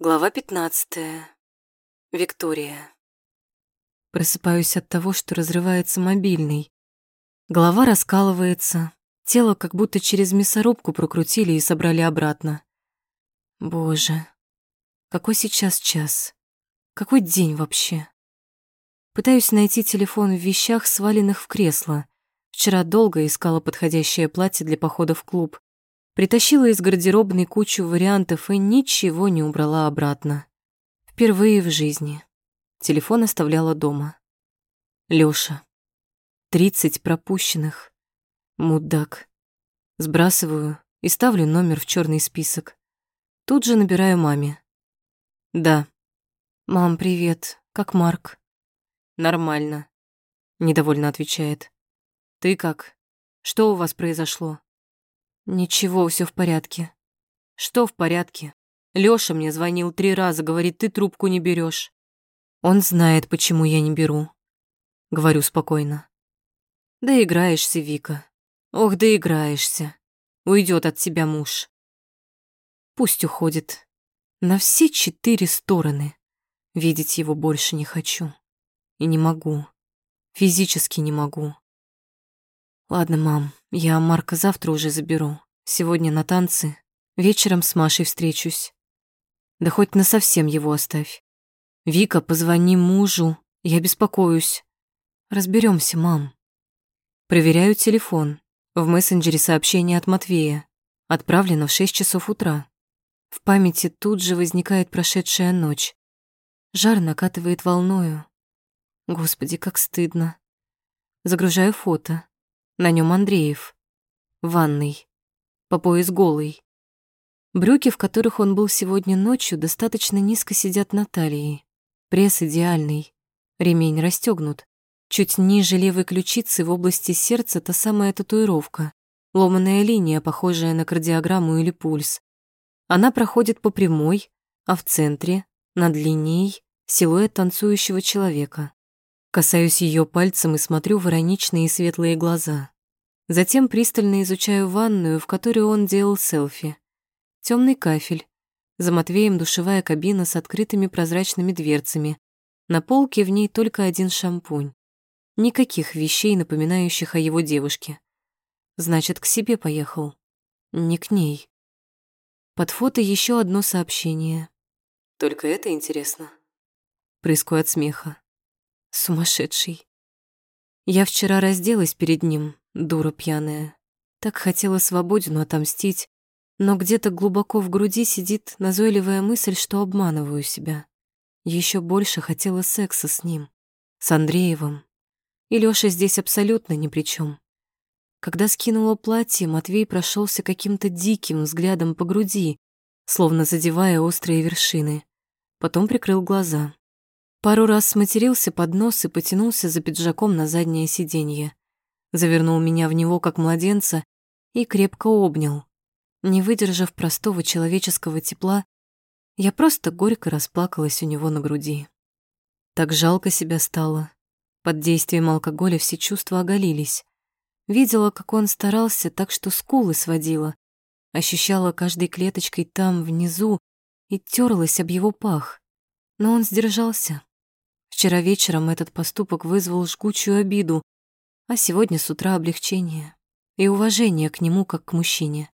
Глава 15. Виктория. Просыпаюсь от того, что разрывается мобильный. Голова раскалывается, тело как будто через мясорубку прокрутили и собрали обратно. Боже, какой сейчас час? Какой день вообще? Пытаюсь найти телефон в вещах, сваленных в кресло. Вчера долго искала подходящее платье для похода в клуб. Притащила из гардеробной кучу вариантов и ничего не убрала обратно. Впервые в жизни. Телефон оставляла дома. Лёша. Тридцать пропущенных. Мудак. Сбрасываю и ставлю номер в черный список. Тут же набираю маме. Да. Мам, привет. Как Марк? Нормально. Недовольно отвечает. Ты как? Что у вас произошло? Ничего, все в порядке. Что в порядке? Лёша мне звонил три раза, говорит, ты трубку не берешь. Он знает, почему я не беру. Говорю спокойно. Да играешься, Вика. Ох, да играешься. Уйдет от тебя муж. Пусть уходит. На все четыре стороны. Видеть его больше не хочу. И не могу. Физически не могу. Ладно, мам, я Марка завтра уже заберу. Сегодня на танцы. Вечером с Машей встречусь. Да хоть на совсем его оставь. Вика, позвони мужу. Я беспокоюсь. Разберемся, мам. Проверяю телефон. В мессенджере сообщение от Матвея. Отправлено в 6 часов утра. В памяти тут же возникает прошедшая ночь. Жар накатывает волною. Господи, как стыдно. Загружаю фото. На нем Андреев. Ванный. По пояс голый. Брюки, в которых он был сегодня ночью, достаточно низко сидят на талии. Пресс идеальный. Ремень расстегнут. Чуть ниже левой ключицы в области сердца та самая татуировка. Ломаная линия, похожая на кардиограмму или пульс. Она проходит по прямой, а в центре, над линией, силуэт танцующего человека. Касаюсь ее пальцем и смотрю в ироничные светлые глаза. Затем пристально изучаю ванную, в которой он делал селфи. Темный кафель. За Матвеем душевая кабина с открытыми прозрачными дверцами. На полке в ней только один шампунь. Никаких вещей, напоминающих о его девушке. Значит, к себе поехал. Не к ней. Под фото еще одно сообщение. Только это интересно. Прыскаю от смеха. Сумасшедший. Я вчера разделась перед ним, дура пьяная. Так хотела свободину отомстить, но где-то глубоко в груди сидит назойливая мысль, что обманываю себя. Еще больше хотела секса с ним, с Андреевым. И Лёша здесь абсолютно ни при чем. Когда скинула платье, Матвей прошелся каким-то диким взглядом по груди, словно задевая острые вершины. Потом прикрыл глаза. Пару раз сматерился под нос и потянулся за пиджаком на заднее сиденье. Завернул меня в него, как младенца, и крепко обнял. Не выдержав простого человеческого тепла, я просто горько расплакалась у него на груди. Так жалко себя стало. Под действием алкоголя все чувства оголились. Видела, как он старался, так что скулы сводила. Ощущала каждой клеточкой там, внизу, и терлась об его пах. Но он сдержался, Вчера вечером этот поступок вызвал жгучую обиду, а сегодня с утра облегчение и уважение к нему как к мужчине.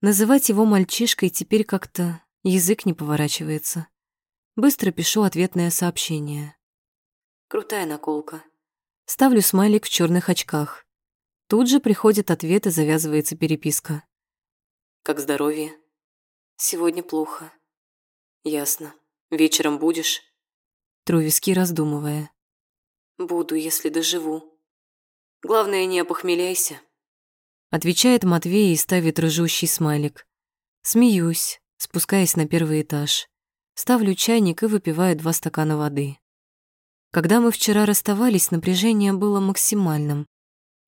Называть его мальчишкой теперь как-то язык не поворачивается. Быстро пишу ответное сообщение. Крутая наколка. Ставлю смайлик в черных очках. Тут же приходит ответ и завязывается переписка. Как здоровье? Сегодня плохо. Ясно. Вечером будешь? Тру виски, раздумывая. «Буду, если доживу. Главное, не опохмеляйся», — отвечает Матвей и ставит рыжущий смайлик. Смеюсь, спускаясь на первый этаж. Ставлю чайник и выпиваю два стакана воды. Когда мы вчера расставались, напряжение было максимальным.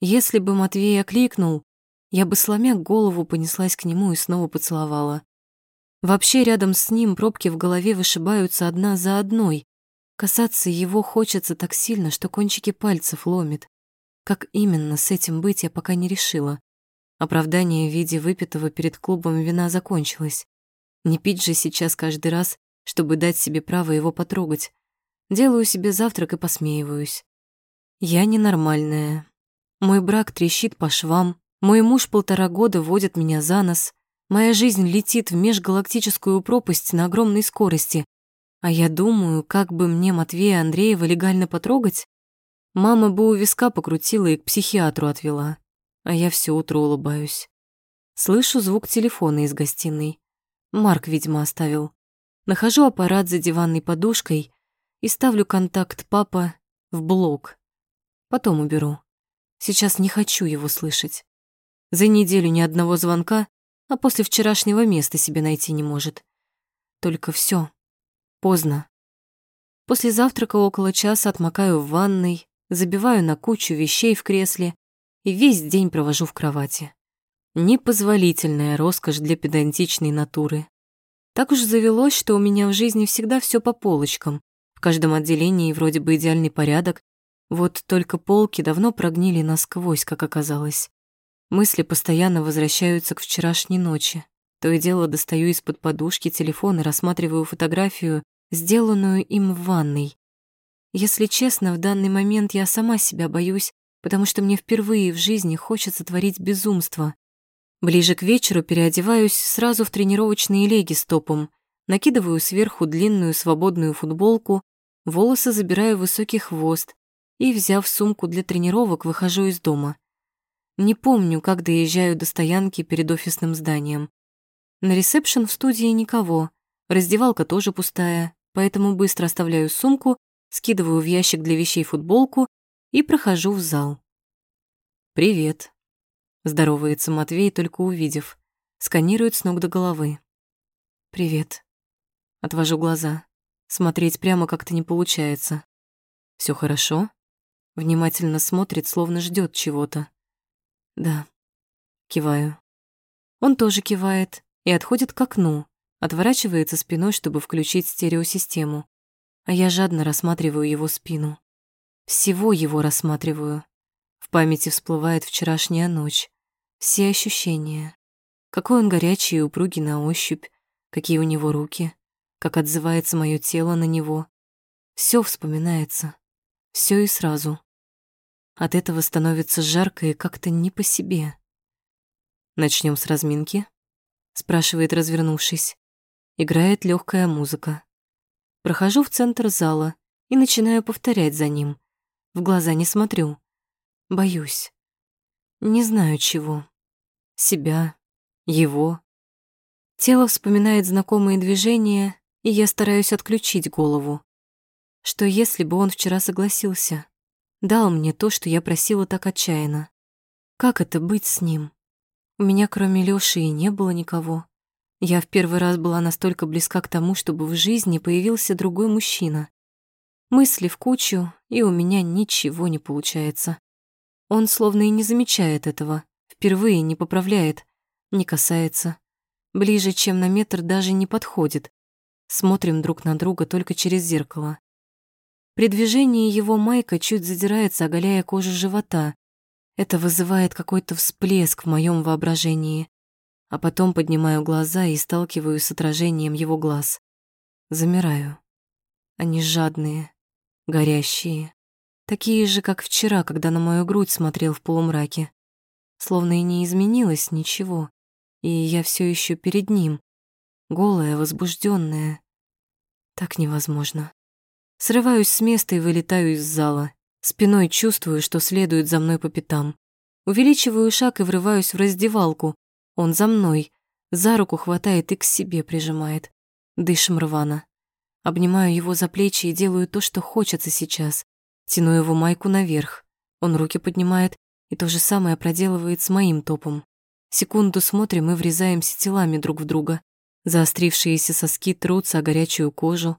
Если бы Матвей окликнул, я бы, сломя голову, понеслась к нему и снова поцеловала. Вообще, рядом с ним пробки в голове вышибаются одна за одной, Касаться его хочется так сильно, что кончики пальцев ломит. Как именно с этим быть, я пока не решила. Оправдание в виде выпитого перед клубом вина закончилось. Не пить же сейчас каждый раз, чтобы дать себе право его потрогать. Делаю себе завтрак и посмеиваюсь. Я ненормальная. Мой брак трещит по швам, мой муж полтора года водит меня за нос, моя жизнь летит в межгалактическую пропасть на огромной скорости, а я думаю, как бы мне Матвея Андреева легально потрогать? Мама бы у виска покрутила и к психиатру отвела, а я все утро улыбаюсь. Слышу звук телефона из гостиной. Марк, видимо, оставил. Нахожу аппарат за диванной подушкой и ставлю контакт папа в блок. Потом уберу. Сейчас не хочу его слышать. За неделю ни одного звонка, а после вчерашнего места себе найти не может. Только все Поздно. После завтрака около часа отмокаю в ванной, забиваю на кучу вещей в кресле и весь день провожу в кровати. Непозволительная роскошь для педантичной натуры. Так уж завелось, что у меня в жизни всегда все по полочкам. В каждом отделении вроде бы идеальный порядок, вот только полки давно прогнили насквозь, как оказалось. Мысли постоянно возвращаются к вчерашней ночи. То и дело достаю из-под подушки телефон и рассматриваю фотографию, сделанную им в ванной. Если честно, в данный момент я сама себя боюсь, потому что мне впервые в жизни хочется творить безумство. Ближе к вечеру переодеваюсь сразу в тренировочные леги с топом, накидываю сверху длинную свободную футболку, волосы забираю в высокий хвост и, взяв сумку для тренировок, выхожу из дома. Не помню, как доезжаю до стоянки перед офисным зданием. На ресепшн в студии никого, раздевалка тоже пустая, поэтому быстро оставляю сумку, скидываю в ящик для вещей футболку и прохожу в зал. «Привет», — здоровается Матвей, только увидев. Сканирует с ног до головы. «Привет». Отвожу глаза. Смотреть прямо как-то не получается. Все хорошо?» Внимательно смотрит, словно ждет чего-то. «Да». Киваю. Он тоже кивает и отходит к окну, отворачивается спиной, чтобы включить стереосистему. А я жадно рассматриваю его спину. Всего его рассматриваю. В памяти всплывает вчерашняя ночь. Все ощущения. Какой он горячий и упругий на ощупь, какие у него руки, как отзывается мое тело на него. Все вспоминается. Все и сразу. От этого становится жарко и как-то не по себе. Начнем с разминки? спрашивает, развернувшись. Играет легкая музыка. Прохожу в центр зала и начинаю повторять за ним. В глаза не смотрю. Боюсь. Не знаю чего. Себя, его. Тело вспоминает знакомые движения, и я стараюсь отключить голову. Что если бы он вчера согласился? Дал мне то, что я просила так отчаянно. Как это быть с ним? У меня кроме Лёши и не было никого. Я в первый раз была настолько близка к тому, чтобы в жизни появился другой мужчина. Мысли в кучу, и у меня ничего не получается. Он словно и не замечает этого, впервые не поправляет, не касается. Ближе, чем на метр, даже не подходит. Смотрим друг на друга только через зеркало. При движении его майка чуть задирается, оголяя кожу живота. Это вызывает какой-то всплеск в моем воображении а потом поднимаю глаза и сталкиваюсь с отражением его глаз. Замираю. Они жадные, горящие, такие же, как вчера, когда на мою грудь смотрел в полумраке. Словно и не изменилось ничего, и я все еще перед ним, голая, возбужденная. Так невозможно. Срываюсь с места и вылетаю из зала. Спиной чувствую, что следует за мной по пятам. Увеличиваю шаг и врываюсь в раздевалку, он за мной, за руку хватает и к себе прижимает. Дышим рвано. Обнимаю его за плечи и делаю то, что хочется сейчас. Тяну его майку наверх. Он руки поднимает и то же самое проделывает с моим топом. Секунду смотрим и врезаемся телами друг в друга. Заострившиеся соски трутся о горячую кожу.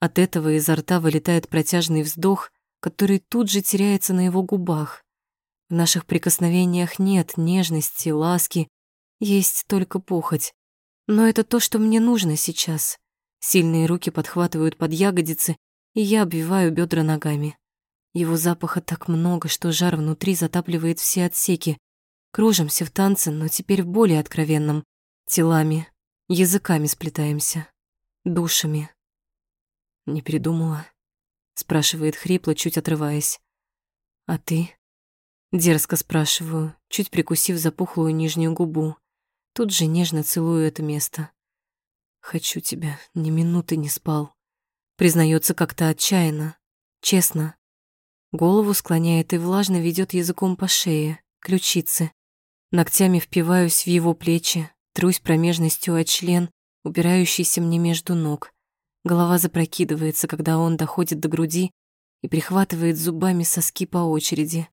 От этого изо рта вылетает протяжный вздох, который тут же теряется на его губах. В наших прикосновениях нет нежности, ласки есть только похоть. Но это то, что мне нужно сейчас. Сильные руки подхватывают под ягодицы, и я обвиваю бедра ногами. Его запаха так много, что жар внутри затапливает все отсеки. Кружимся в танце, но теперь в более откровенном. Телами. языками сплетаемся, душами. Не передумала? Спрашивает хрипло, чуть отрываясь. А ты? Дерзко спрашиваю, чуть прикусив запухлую нижнюю губу. Тут же нежно целую это место. Хочу тебя, ни минуты не спал. Признается как-то отчаянно, честно. Голову склоняет и влажно ведет языком по шее, ключице. Ногтями впиваюсь в его плечи, трусь промежностью о член, упирающийся мне между ног. Голова запрокидывается, когда он доходит до груди и прихватывает зубами соски по очереди.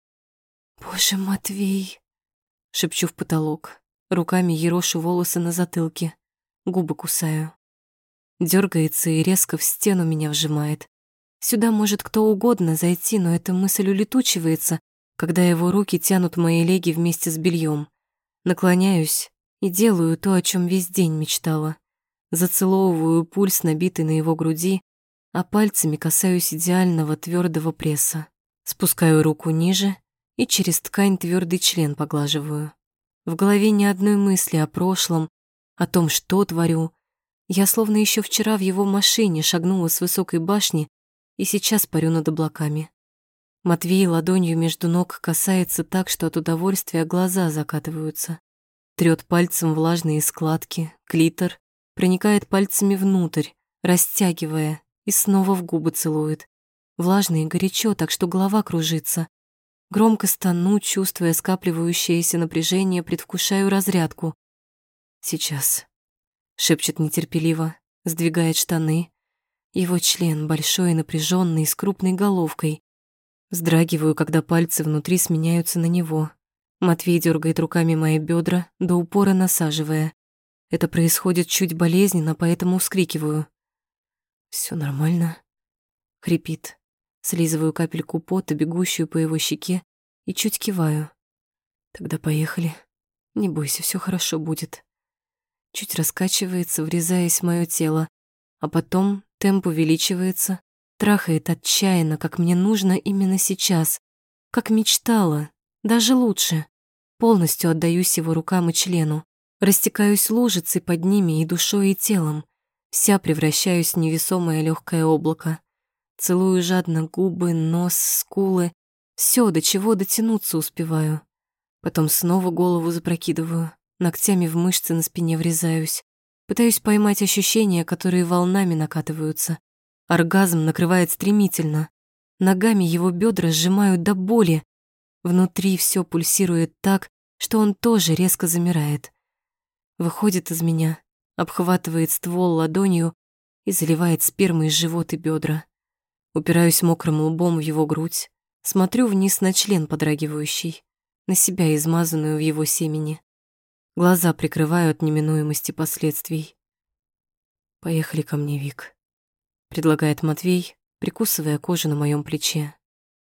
«Боже, Матвей!» — шепчу в потолок. Руками ерошу волосы на затылке, губы кусаю. Дёргается и резко в стену меня вжимает. Сюда может кто угодно зайти, но эта мысль улетучивается, когда его руки тянут мои леги вместе с бельем. Наклоняюсь и делаю то, о чем весь день мечтала. Зацеловываю пульс, набитый на его груди, а пальцами касаюсь идеального твердого пресса. Спускаю руку ниже и через ткань твердый член поглаживаю. В голове ни одной мысли о прошлом, о том, что творю. Я словно еще вчера в его машине шагнула с высокой башни и сейчас парю над облаками. Матвей ладонью между ног касается так, что от удовольствия глаза закатываются. Трёт пальцем влажные складки, клитор, проникает пальцами внутрь, растягивая, и снова в губы целует. Влажно и горячо, так что голова кружится. Громко стану, чувствуя скапливающееся напряжение, предвкушаю разрядку. «Сейчас», — шепчет нетерпеливо, сдвигает штаны. Его член большой и напряженный, с крупной головкой. Вздрагиваю, когда пальцы внутри сменяются на него. Матвей дергает руками мои бедра, до упора насаживая. Это происходит чуть болезненно, поэтому вскрикиваю. Все нормально?» — хрипит. Слизываю капельку пота, бегущую по его щеке, и чуть киваю. «Тогда поехали. Не бойся, все хорошо будет». Чуть раскачивается, врезаясь в моё тело, а потом темп увеличивается, трахает отчаянно, как мне нужно именно сейчас, как мечтала, даже лучше. Полностью отдаюсь его рукам и члену. Растекаюсь лужицей под ними и душой, и телом. Вся превращаюсь в невесомое легкое облако. Целую жадно губы, нос, скулы. Все, до чего дотянуться успеваю. Потом снова голову запрокидываю, ногтями в мышцы на спине врезаюсь. Пытаюсь поймать ощущения, которые волнами накатываются. Оргазм накрывает стремительно. Ногами его бедра сжимают до боли. Внутри все пульсирует так, что он тоже резко замирает выходит из меня, обхватывает ствол ладонью и заливает спермой живот и бедра. Упираюсь мокрым лбом в его грудь, смотрю вниз на член подрагивающий, на себя измазанную в его семени. Глаза прикрываю от неминуемости последствий. «Поехали ко мне, Вик», — предлагает Матвей, прикусывая кожу на моем плече.